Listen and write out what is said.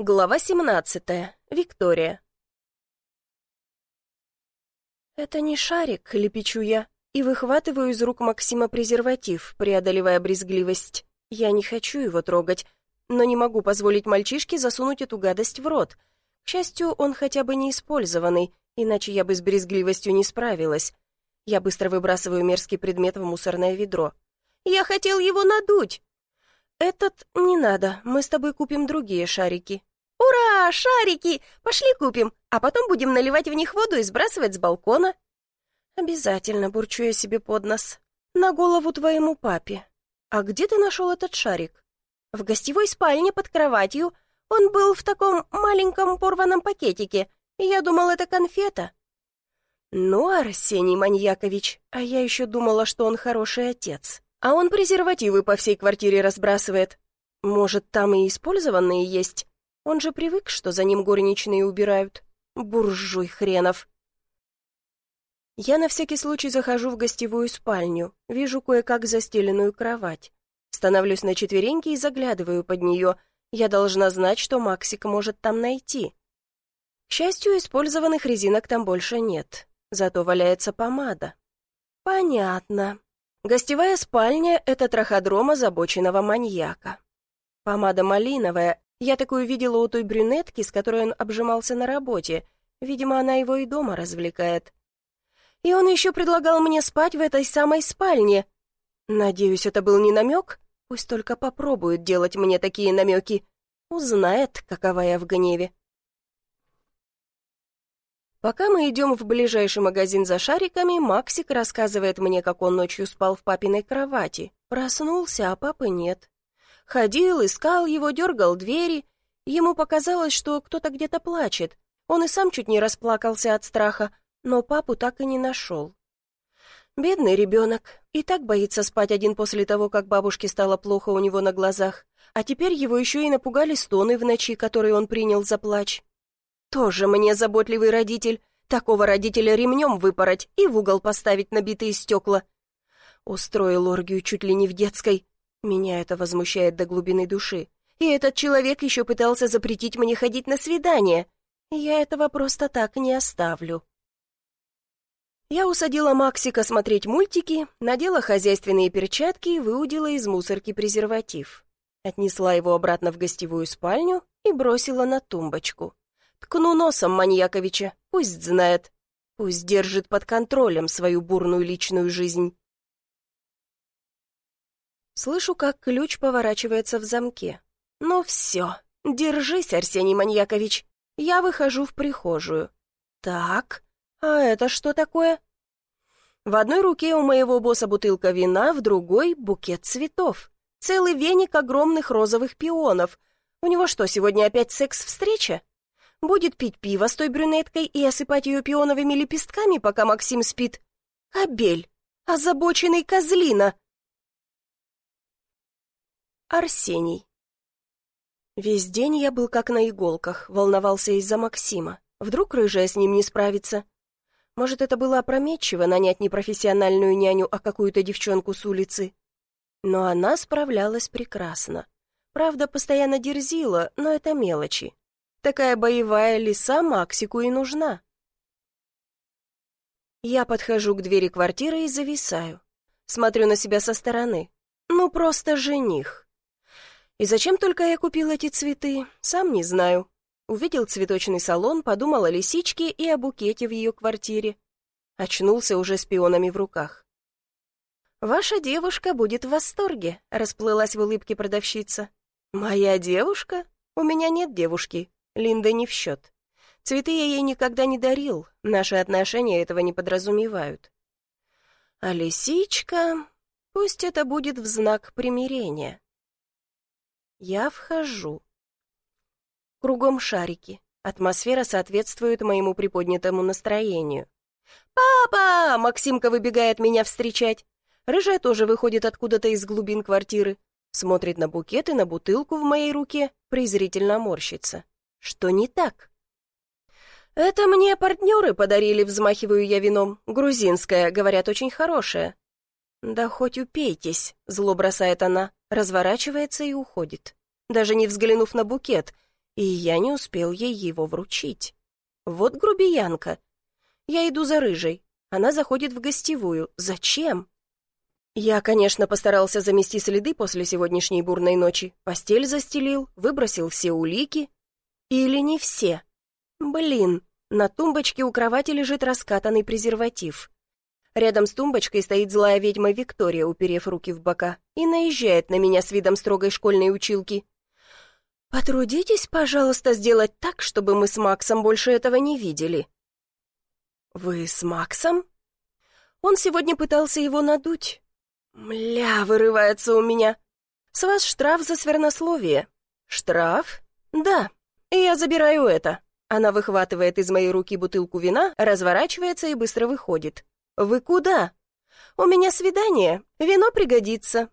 Глава 17. Виктория. «Это не шарик», — лепечу я, и выхватываю из рук Максима презерватив, преодолевая брезгливость. Я не хочу его трогать, но не могу позволить мальчишке засунуть эту гадость в рот. К счастью, он хотя бы не использованный, иначе я бы с брезгливостью не справилась. Я быстро выбрасываю мерзкий предмет в мусорное ведро. «Я хотел его надуть!» «Этот не надо, мы с тобой купим другие шарики». «Ура, шарики! Пошли купим, а потом будем наливать в них воду и сбрасывать с балкона». «Обязательно», — бурчу я себе под нос. «На голову твоему папе. А где ты нашел этот шарик?» «В гостевой спальне под кроватью. Он был в таком маленьком порванном пакетике. Я думал, это конфета». «Ну, Арсений Маньякович, а я еще думала, что он хороший отец». А он презервативы по всей квартире разбрасывает. Может, там и использованные есть? Он же привык, что за ним горничные убирают. Буржуй хренов. Я на всякий случай захожу в гостевую спальню, вижу кое-как застеленную кровать. Становлюсь на четвереньки и заглядываю под нее. Я должна знать, что Максик может там найти. К счастью, использованных резинок там больше нет. Зато валяется помада. Понятно. Гостевая спальня — это траходром озабоченного маньяка. Помада малиновая. Я такую видела у той брюнетки, с которой он обжимался на работе. Видимо, она его и дома развлекает. И он еще предлагал мне спать в этой самой спальне. Надеюсь, это был не намек? Пусть только попробует делать мне такие намеки. Узнает, какова я в гневе. Пока мы идем в ближайший магазин за шариками, Максик рассказывает мне, как он ночью спал в папиной кровати. Проснулся, а папы нет. Ходил, искал его, дергал двери. Ему показалось, что кто-то где-то плачет. Он и сам чуть не расплакался от страха, но папу так и не нашел. Бедный ребенок. И так боится спать один после того, как бабушке стало плохо у него на глазах. А теперь его еще и напугали стоны в ночи, которые он принял за плач. Тоже мне заботливый родитель. Такого родителя ремнем выпороть и в угол поставить набитые стекла. Устроил оргию чуть ли не в детской. Меня это возмущает до глубины души. И этот человек еще пытался запретить мне ходить на свидание. Я этого просто так не оставлю. Я усадила Максика смотреть мультики, надела хозяйственные перчатки и выудила из мусорки презерватив. Отнесла его обратно в гостевую спальню и бросила на тумбочку. Ткну носом Маньяковича, пусть знает, пусть держит под контролем свою бурную личную жизнь. Слышу, как ключ поворачивается в замке. Ну все, держись, Арсений Маньякович. Я выхожу в прихожую. Так, а это что такое? В одной руке у моего босса бутылка вина, в другой — букет цветов. Целый веник огромных розовых пионов. У него что, сегодня опять секс-встреча? будет пить пиво с той брюнеткой и осыпать ее пионовыми лепестками, пока Максим спит. Кобель, озабоченный козлина. Арсений. Весь день я был как на иголках, волновался из-за Максима. Вдруг рыжая с ним не справится. Может, это было опрометчиво нанять не профессиональную няню, а какую-то девчонку с улицы. Но она справлялась прекрасно. Правда, постоянно дерзила, но это мелочи. Такая боевая лиса Максику и нужна. Я подхожу к двери квартиры и зависаю. Смотрю на себя со стороны. Ну, просто жених. И зачем только я купил эти цветы, сам не знаю. Увидел цветочный салон, подумал о лисичке и о букете в ее квартире. Очнулся уже с пионами в руках. «Ваша девушка будет в восторге», — расплылась в улыбке продавщица. «Моя девушка? У меня нет девушки. Линда не в счет. Цветы я ей никогда не дарил, наши отношения этого не подразумевают. А лисичка... Пусть это будет в знак примирения. Я вхожу. Кругом шарики. Атмосфера соответствует моему приподнятому настроению. «Папа!» — Максимка выбегает меня встречать. Рыжая тоже выходит откуда-то из глубин квартиры. Смотрит на букет и на бутылку в моей руке, презрительно морщится. Что не так? «Это мне партнеры подарили», — взмахиваю я вином. «Грузинское, говорят, очень хорошее». «Да хоть упейтесь», — зло бросает она, разворачивается и уходит. Даже не взглянув на букет. и я не успел ей его вручить. Вот грубиянка. Я иду за рыжей. Она заходит в гостевую. Зачем? Я, конечно, постарался замести следы после сегодняшней бурной ночи. Постель застелил, выбросил все улики. Или не все. Блин, на тумбочке у кровати лежит раскатанный презерватив. Рядом с тумбочкой стоит злая ведьма Виктория, уперев руки в бока, и наезжает на меня с видом строгой школьной училки. «Потрудитесь, пожалуйста, сделать так, чтобы мы с Максом больше этого не видели». «Вы с Максом?» Он сегодня пытался его надуть. «Мля, вырывается у меня. С вас штраф за свернословие». «Штраф?» «Да. И я забираю это». Она выхватывает из моей руки бутылку вина, разворачивается и быстро выходит. «Вы куда?» «У меня свидание. Вино пригодится.